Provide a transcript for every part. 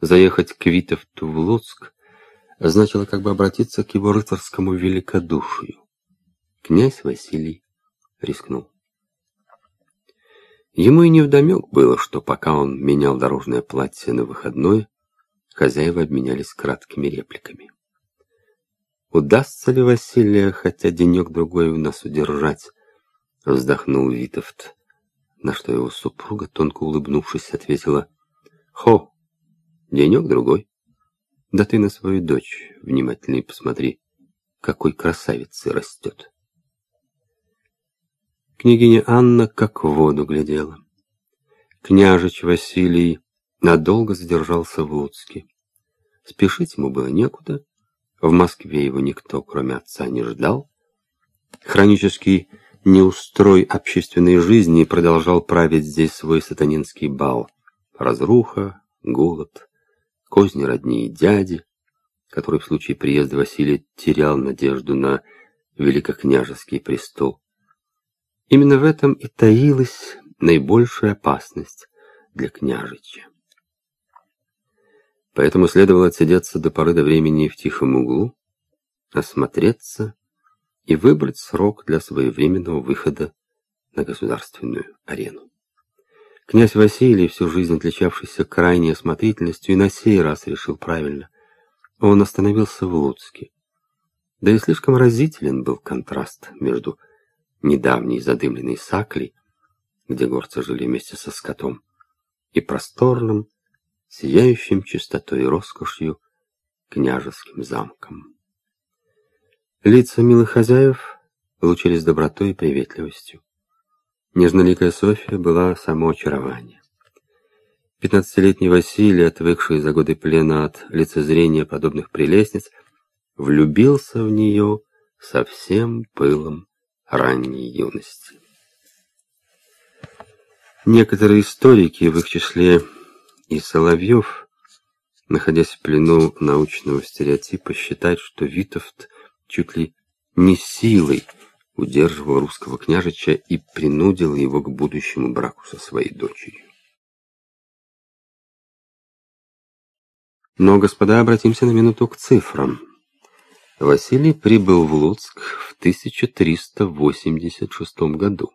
Заехать к Витовту в Луцк значило как бы обратиться к его рыцарскому великодушию. Князь Василий рискнул. Ему и невдомек было, что пока он менял дорожное платье на выходное, хозяева обменялись краткими репликами. «Удастся ли Василия хотя денек-другой у нас удержать?» — вздохнул Витовт, на что его супруга, тонко улыбнувшись, ответила «Хо, денек-другой. Да ты на свою дочь внимательней посмотри, какой красавицей растет». Княгиня Анна как в воду глядела. Княжич Василий надолго задержался в Луцке. Спешить ему было некуда. В Москве его никто, кроме отца, не ждал. Хронический неустрой общественной жизни продолжал править здесь свой сатанинский бал. Разруха, голод, козни родни дяди, который в случае приезда Василия терял надежду на великокняжеский престол. Именно в этом и таилась наибольшая опасность для княжича. Поэтому следовало отсидеться до поры до времени в тихом углу, осмотреться и выбрать срок для своевременного выхода на государственную арену. Князь Василий, всю жизнь отличавшийся крайней осмотрительностью, и на сей раз решил правильно. Он остановился в Луцке. Да и слишком разителен был контраст между недавней задымленной Саклей, где горцы жили вместе со скотом, и просторным, сияющим чистотой и роскошью княжеским замком. Лица милых хозяев лучились добротой и приветливостью. Нежноликая Софья была само очарование. Пятнадцатилетний Василий, отвыкший за годы плена от лицезрения подобных прелестниц, влюбился в нее со всем пылом ранней юности. Некоторые историки, в их числе и Соловьев, находясь в плену научного стереотипа, считают, что Витовт чуть ли не силой удерживал русского княжича и принудил его к будущему браку со своей дочерью. Но, господа, обратимся на минуту к цифрам. Василий прибыл в Луцк в 1386 году,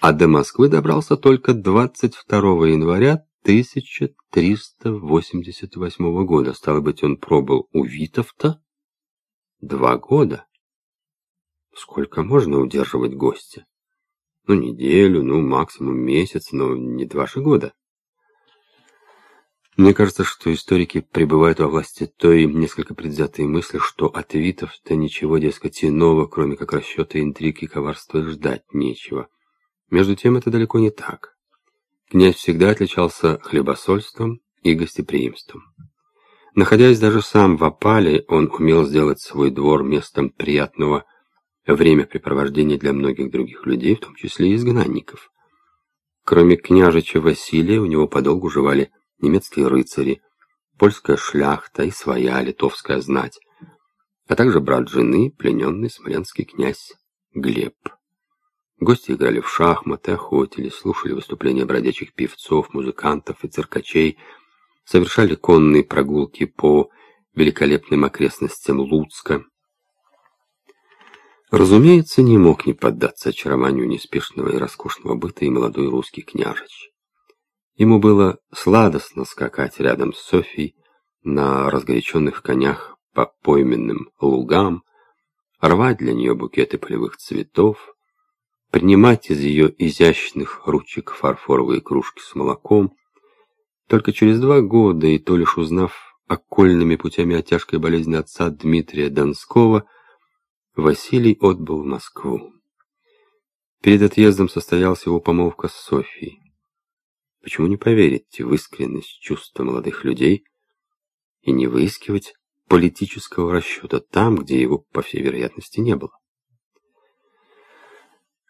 а до Москвы добрался только 22 января 1388 года. Стало быть, он пробыл у Витовта два года. Сколько можно удерживать гостя? Ну, неделю, ну, максимум месяц, но не два же года. Мне кажется, что историки пребывают во власти той несколько предвзятой мысли, что от Витов-то ничего, дескать, иного, кроме как расчета, интриги и коварства, ждать нечего. Между тем, это далеко не так. Князь всегда отличался хлебосольством и гостеприимством. Находясь даже сам в опале, он умел сделать свой двор местом приятного времяпрепровождения для многих других людей, в том числе и изгнанников. Кроме княжича Василия, у него подолгу жевали немецкие рыцари, польская шляхта и своя литовская знать, а также брат жены, плененный смоленский князь Глеб. Гости играли в шахматы, охотились, слушали выступления бродячих певцов, музыкантов и циркачей, совершали конные прогулки по великолепным окрестностям Луцка. Разумеется, не мог не поддаться очарованию неспешного и роскошного быта и молодой русский княжич. Ему было сладостно скакать рядом с Софией на разгоряченных конях по пойменным лугам, рвать для нее букеты полевых цветов, принимать из ее изящных ручек фарфоровые кружки с молоком. Только через два года, и то лишь узнав окольными путями о тяжкой болезни отца Дмитрия Донского, Василий отбыл в Москву. Перед отъездом состоялась его помолвка с Софией. Почему не поверить в искренность чувства молодых людей и не выискивать политического расчета там, где его, по всей вероятности, не было?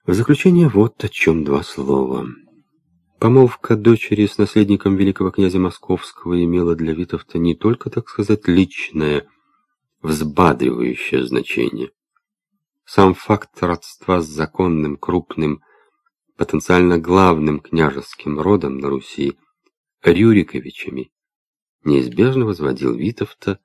В заключение вот о чем два слова. Помолвка дочери с наследником великого князя Московского имела для Витовта не только, так сказать, личное, взбадривающее значение. Сам факт родства с законным, крупным, потенциально главным княжеским родом на Руси, Рюриковичами, неизбежно возводил Витовта